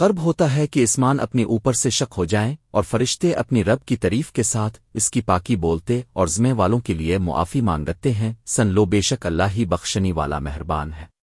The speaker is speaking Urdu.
قرب ہوتا ہے کہ اسمان اپنے اوپر سے شک ہو جائیں اور فرشتے اپنی رب کی تعریف کے ساتھ اس کی پاکی بولتے اور زمے والوں کے لیے معافی مانگتے ہیں۔ سن لو، بے شک اللہ ہی بخشنی والا مہربان ہے۔